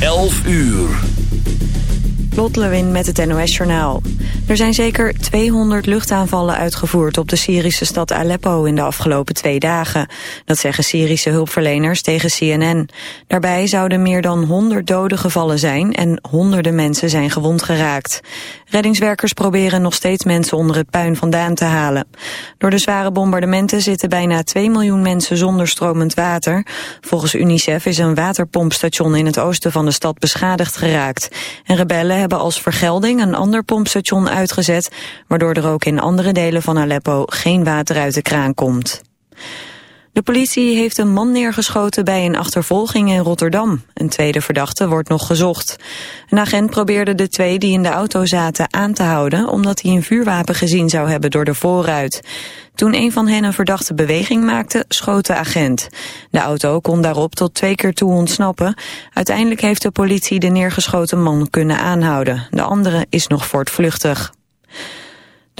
11 uur. Lot Lewin met het NOS Journaal. Er zijn zeker 200 luchtaanvallen uitgevoerd op de Syrische stad Aleppo in de afgelopen twee dagen. Dat zeggen Syrische hulpverleners tegen CNN. Daarbij zouden meer dan 100 doden gevallen zijn en honderden mensen zijn gewond geraakt. Reddingswerkers proberen nog steeds mensen onder het puin vandaan te halen. Door de zware bombardementen zitten bijna 2 miljoen mensen zonder stromend water. Volgens UNICEF is een waterpompstation in het oosten van de stad beschadigd geraakt. En rebellen hebben als vergelding een ander pompstation uitgezet, waardoor er ook in andere delen van Aleppo geen water uit de kraan komt. De politie heeft een man neergeschoten bij een achtervolging in Rotterdam. Een tweede verdachte wordt nog gezocht. Een agent probeerde de twee die in de auto zaten aan te houden... omdat hij een vuurwapen gezien zou hebben door de voorruit. Toen een van hen een verdachte beweging maakte, schoot de agent. De auto kon daarop tot twee keer toe ontsnappen. Uiteindelijk heeft de politie de neergeschoten man kunnen aanhouden. De andere is nog voortvluchtig.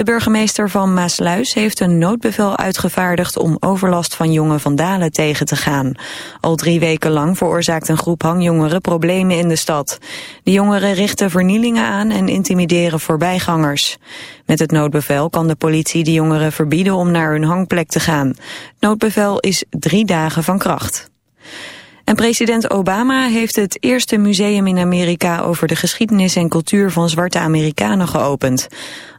De burgemeester van Maasluis heeft een noodbevel uitgevaardigd om overlast van jonge vandalen tegen te gaan. Al drie weken lang veroorzaakt een groep hangjongeren problemen in de stad. De jongeren richten vernielingen aan en intimideren voorbijgangers. Met het noodbevel kan de politie de jongeren verbieden om naar hun hangplek te gaan. Noodbevel is drie dagen van kracht. En president Obama heeft het eerste museum in Amerika over de geschiedenis en cultuur van zwarte Amerikanen geopend.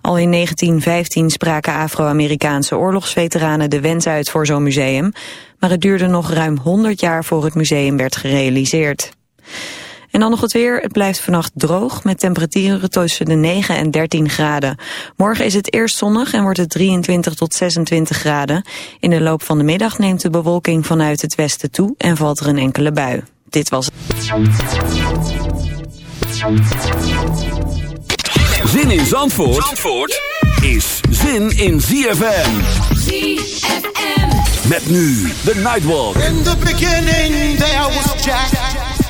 Al in 1915 spraken Afro-Amerikaanse oorlogsveteranen de wens uit voor zo'n museum, maar het duurde nog ruim 100 jaar voor het museum werd gerealiseerd. En dan nog het weer. Het blijft vannacht droog met temperaturen tussen de 9 en 13 graden. Morgen is het eerst zonnig en wordt het 23 tot 26 graden. In de loop van de middag neemt de bewolking vanuit het westen toe en valt er een enkele bui. Dit was Zin in Zandvoort, Zandvoort is zin in ZFM. ZFM. Met nu de Nightwalk. In the beginning there was Jack.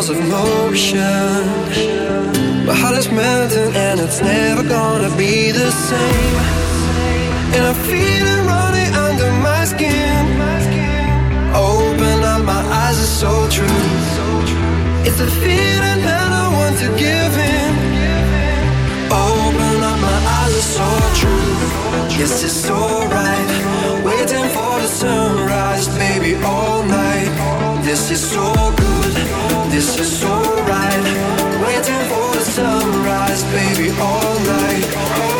Laws of motion. My heart is melting and it's never gonna be the same. And I feel it running under my skin. Open up, my eyes are so true. It's a feeling that I want to give in. Open up, my eyes are so true. Yes, it's alright. Waiting for the sunrise, baby, all night. This is so good. This is so right. Waiting for the sunrise, baby, all night. Oh,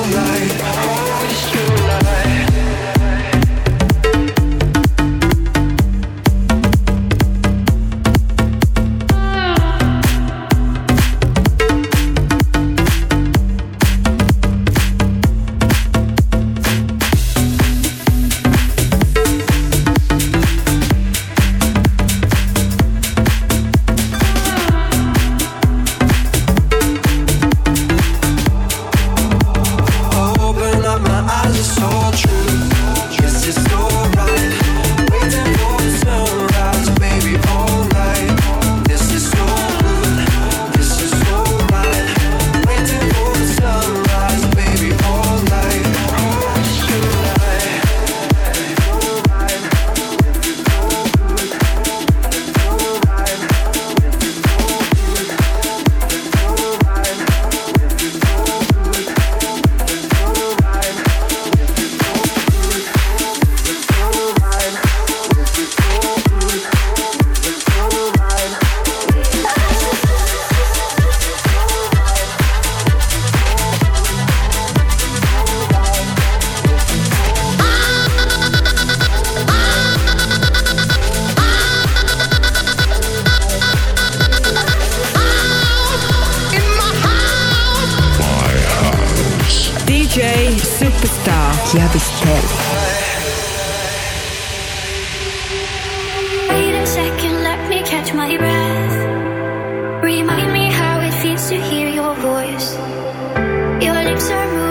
Moving,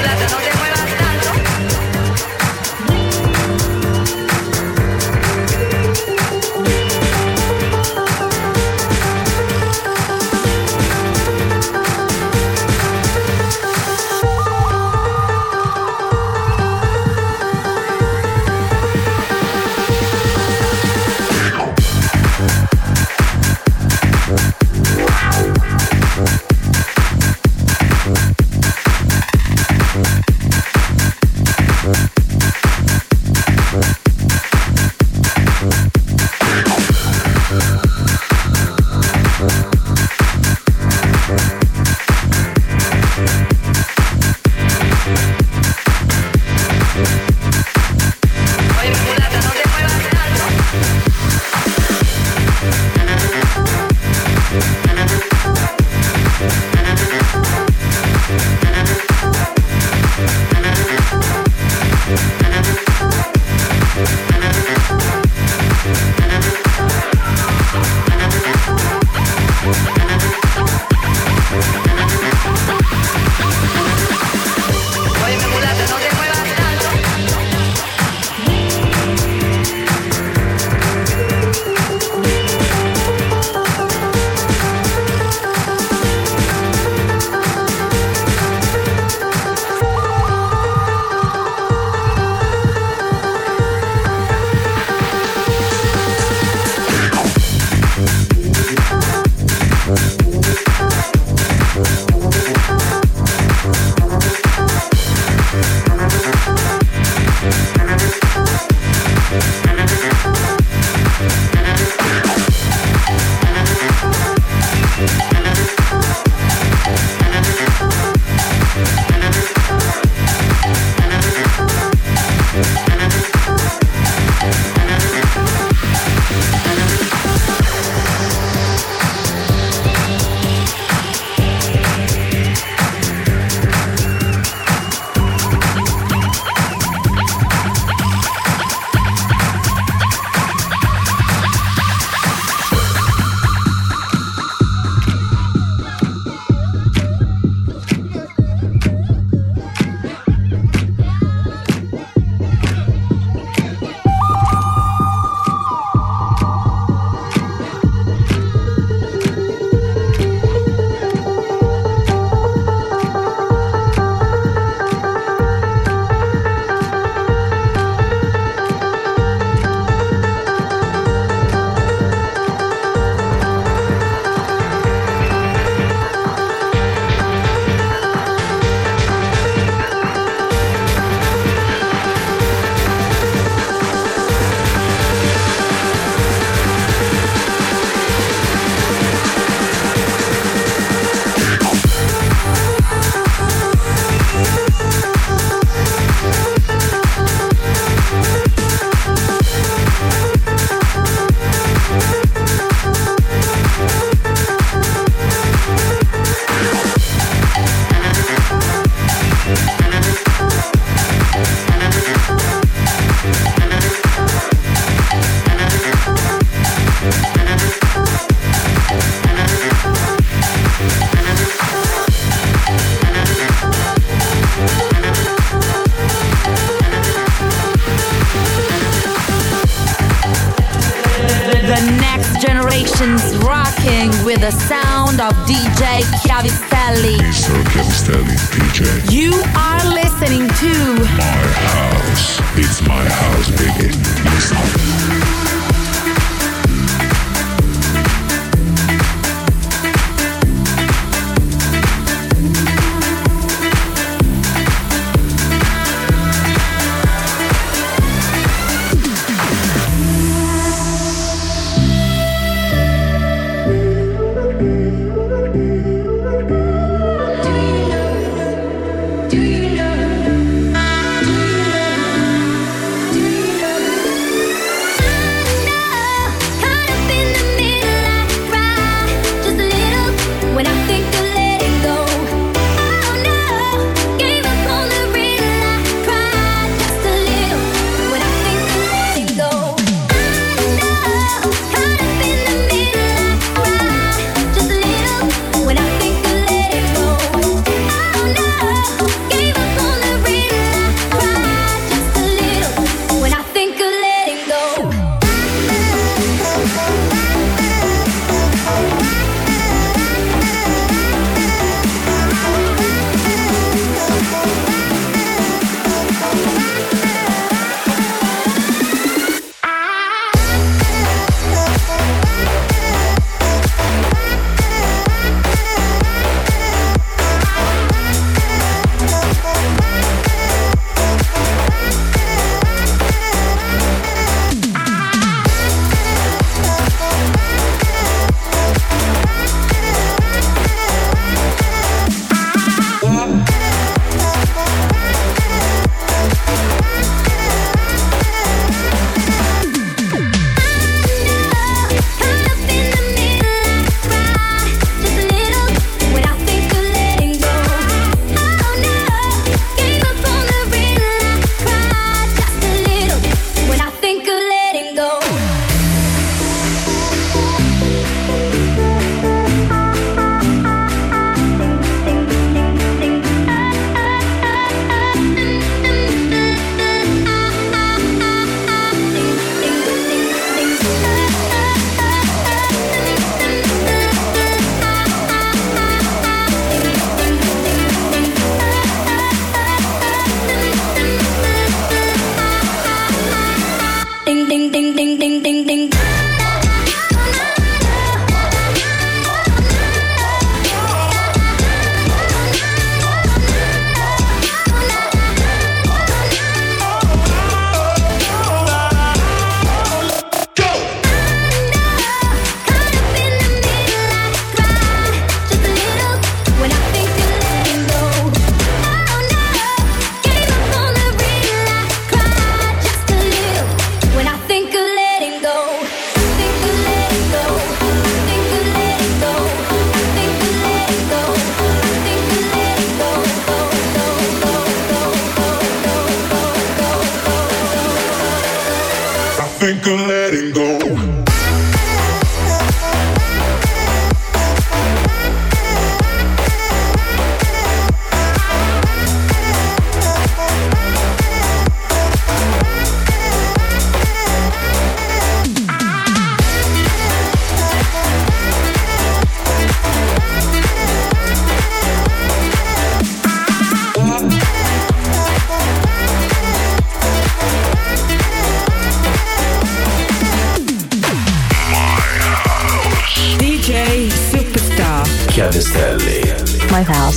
Good letting go.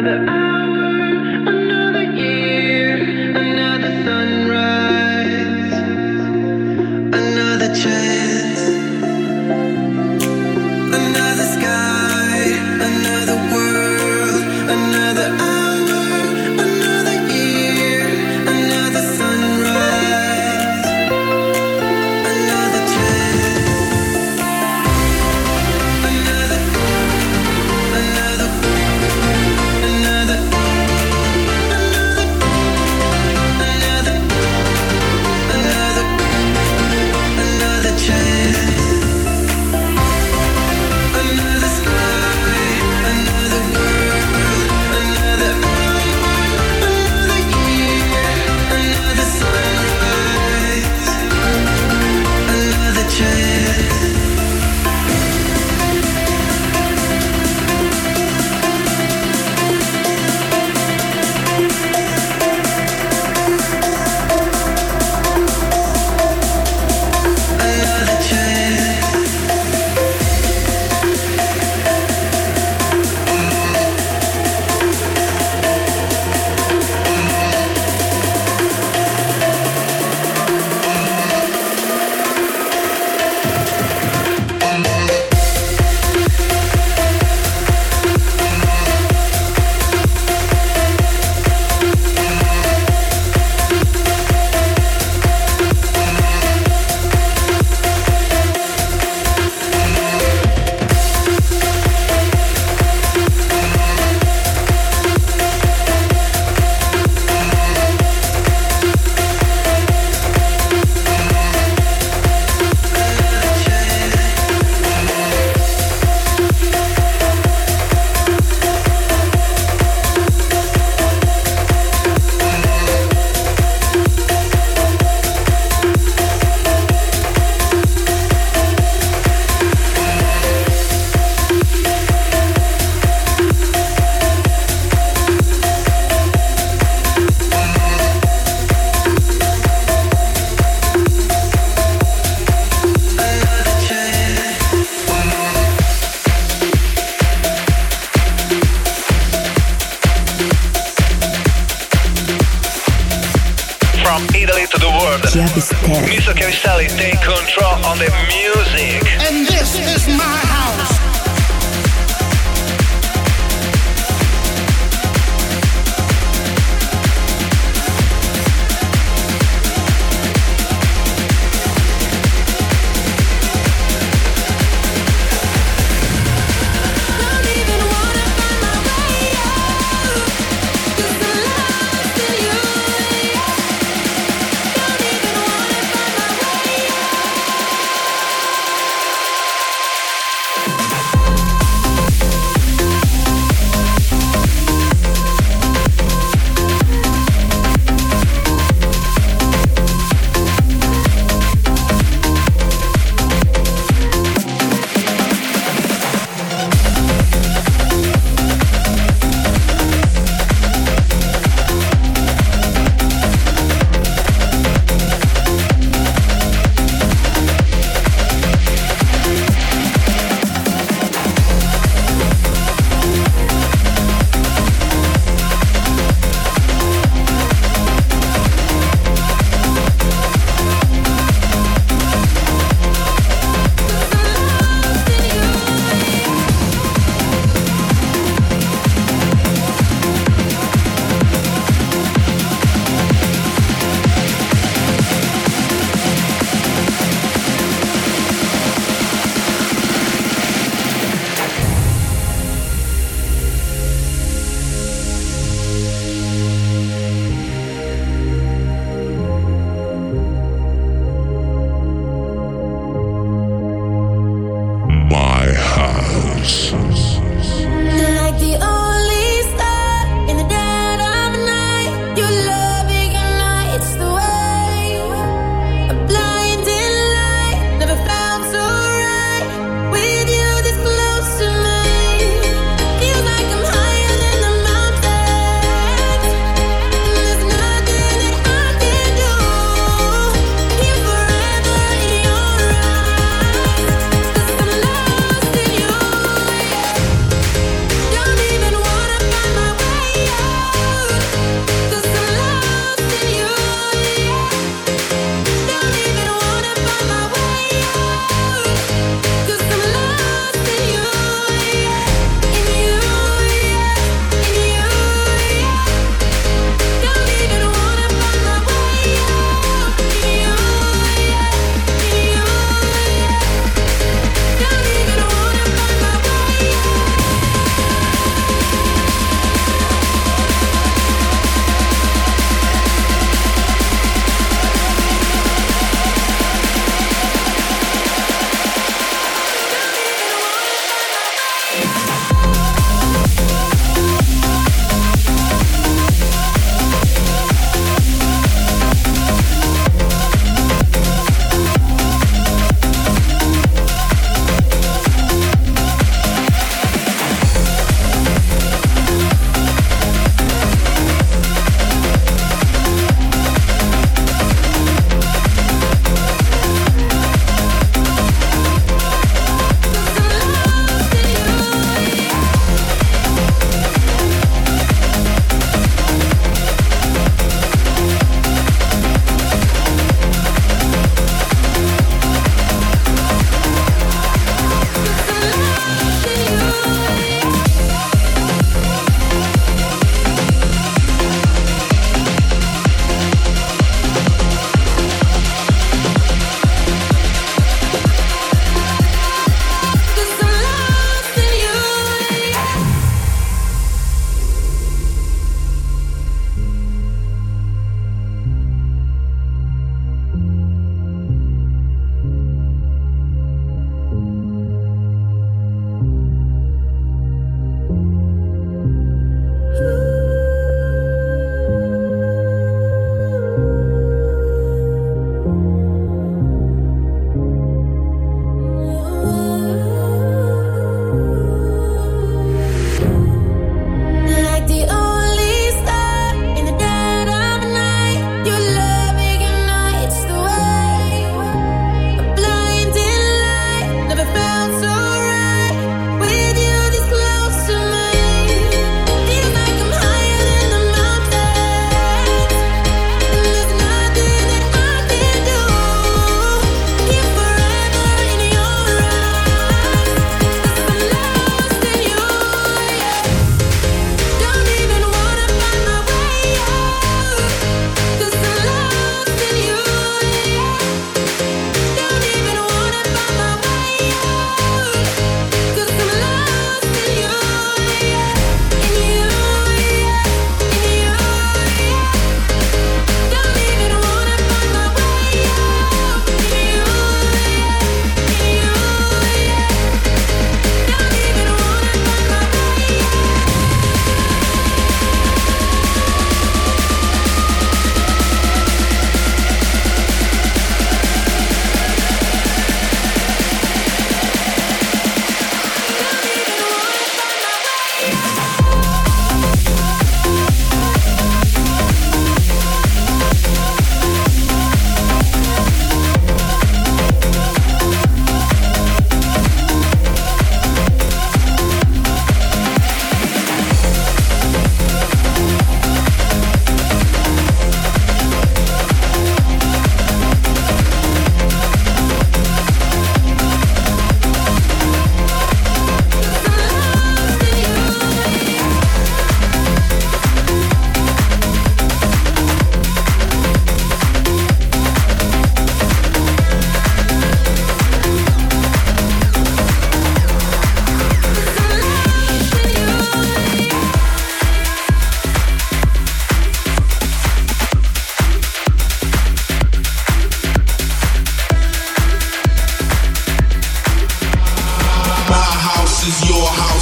another.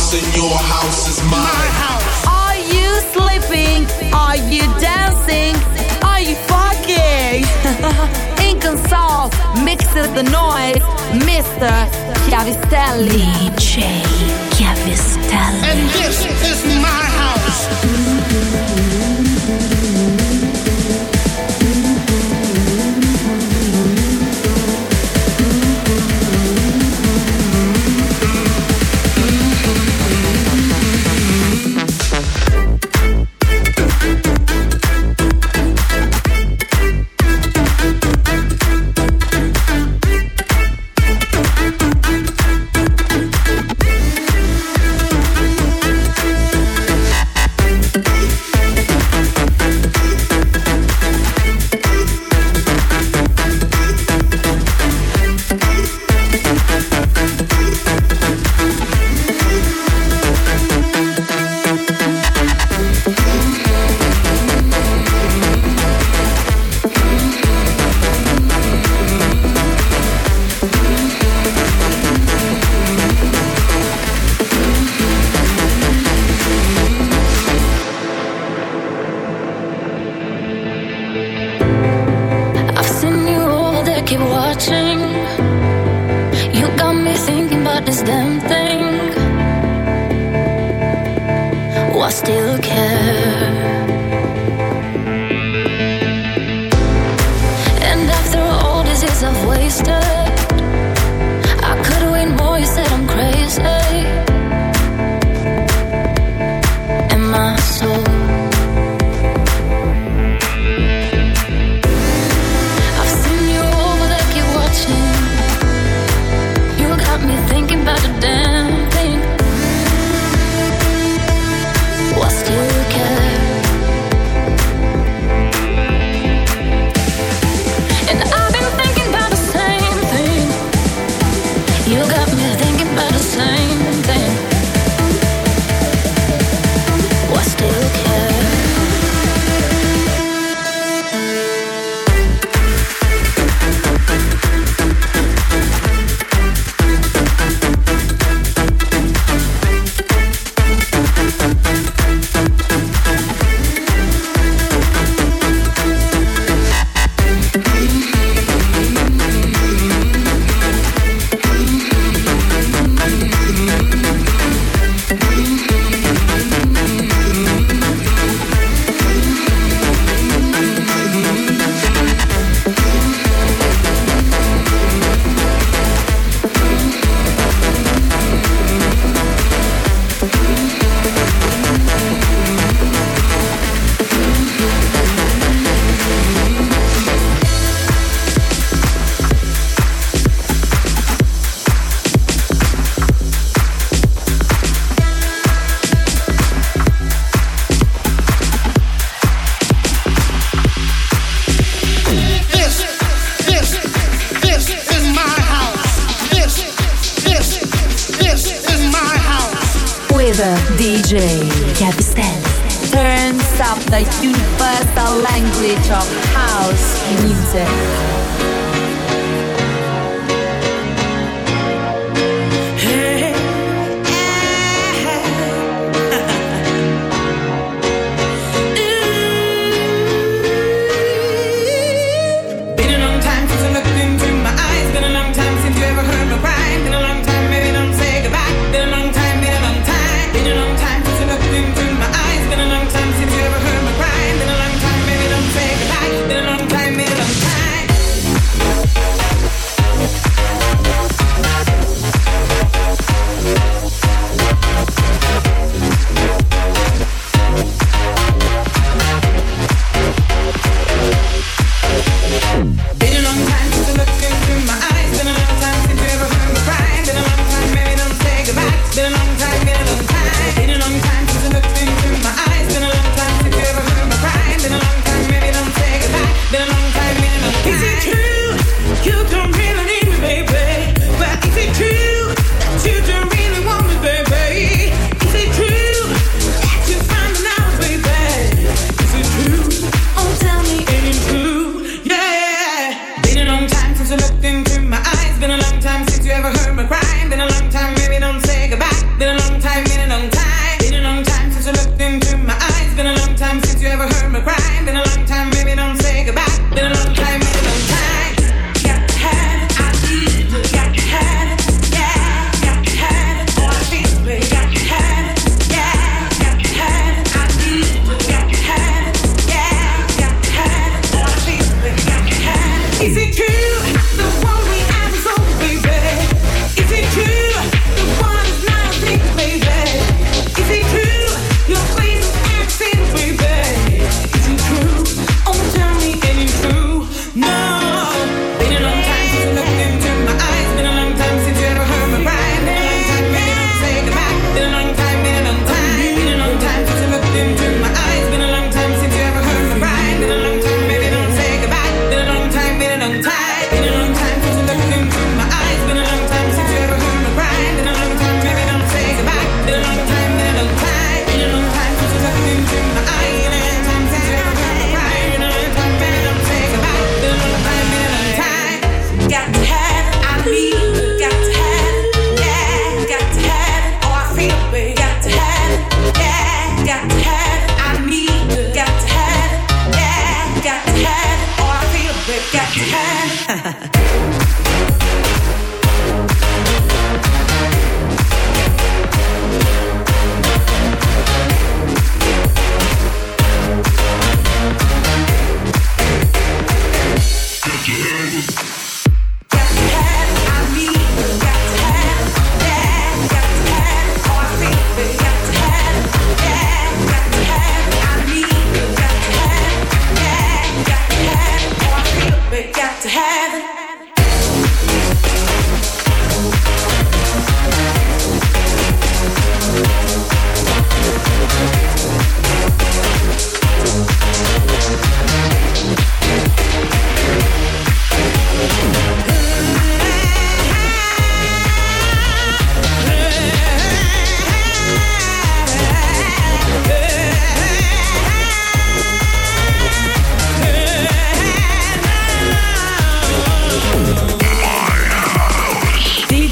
house and your house is mine. My house. Are you sleeping? Are you dancing? Are you fucking? Ink and mix the noise, Mr. Chiavistelli. DJ Chiavistelli. And this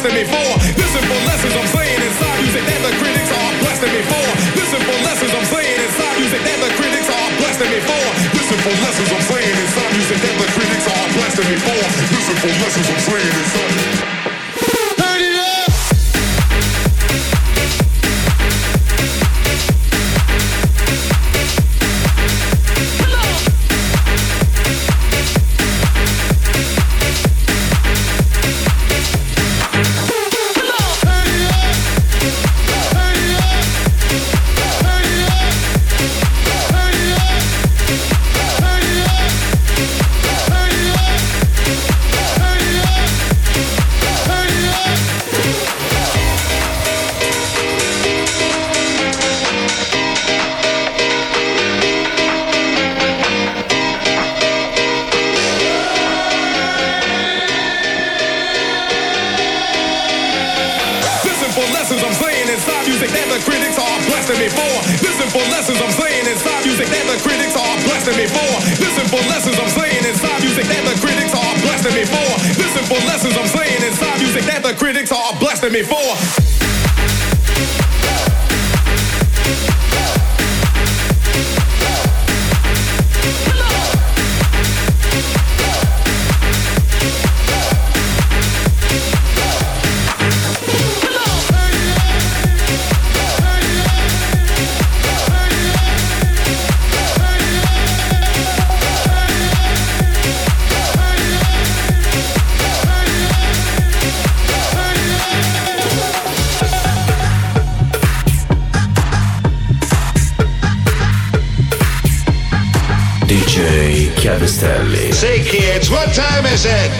blasting me for. Listen for lessons I'm saying inside music that the critics are blasting me for. Listen for lessons I'm saying inside music that the critics are blasting me for. Listen for lessons I'm saying inside music that the critics are blasting me for. Listen for lessons I'm saying inside.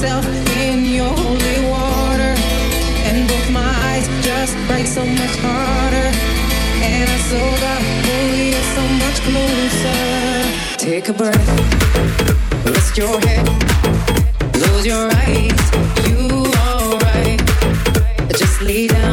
myself in your holy water. And both my eyes just break so much harder. And I sold out, holy so much closer. Take a breath, rest your head, close your eyes, you alright. Just lay down.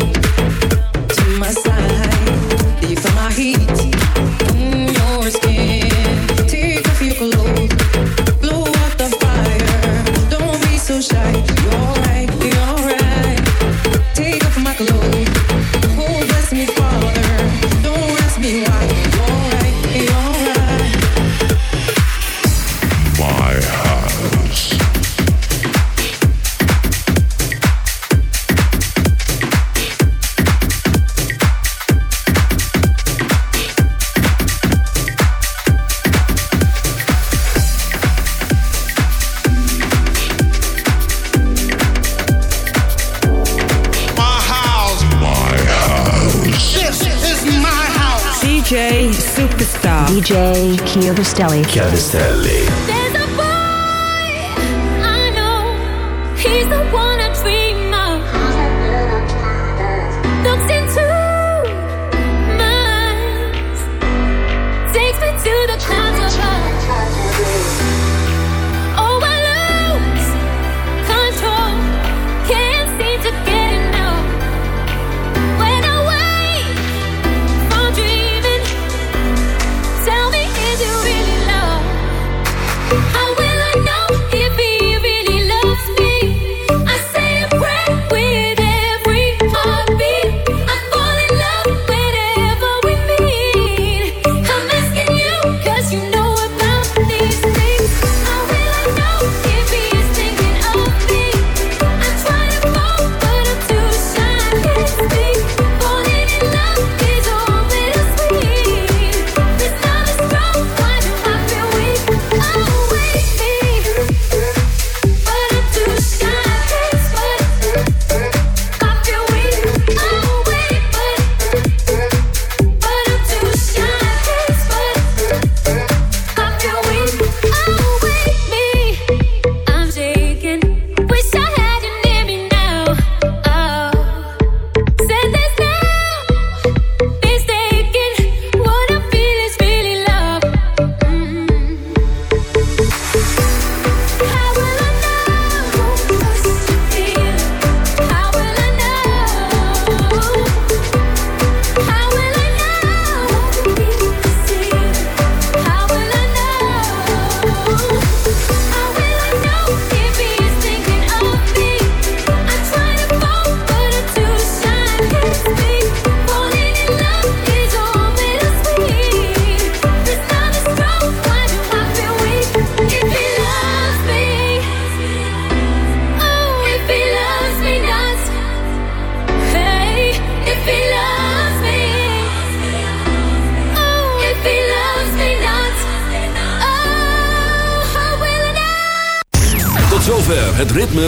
Chiavistelli. Chiavistelli.